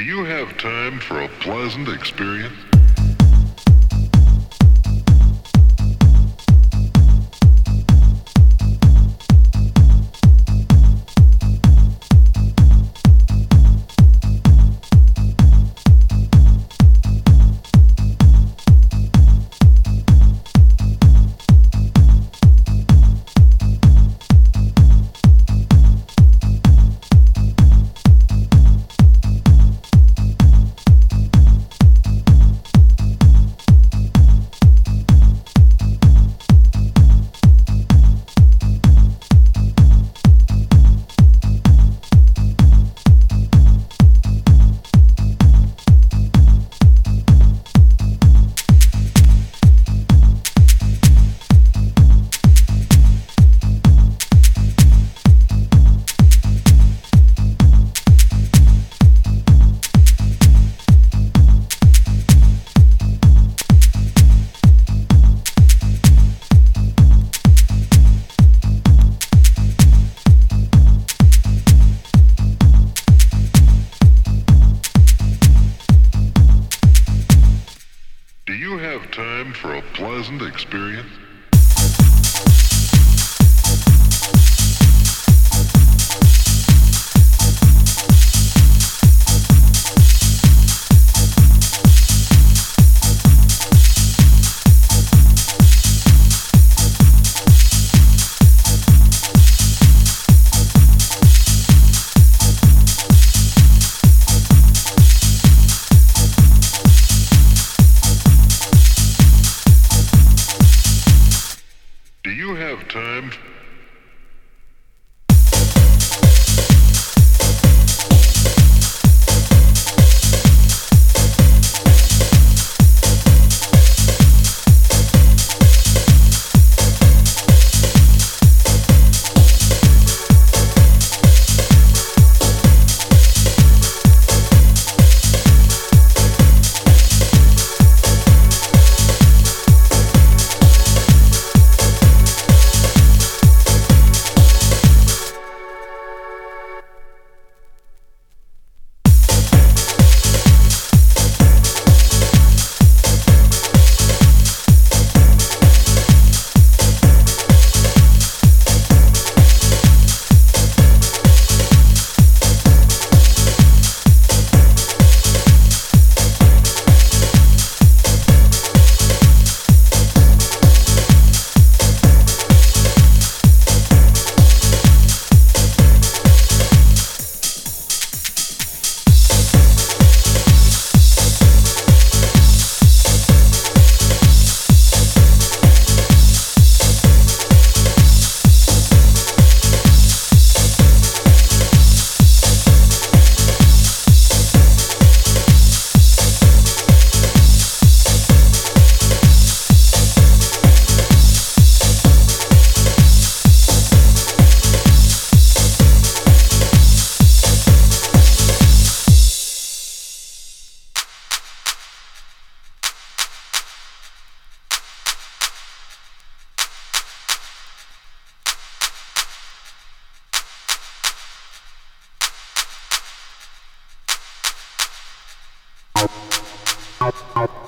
Do you have time for a pleasant experience? Pleasant experience? out, out.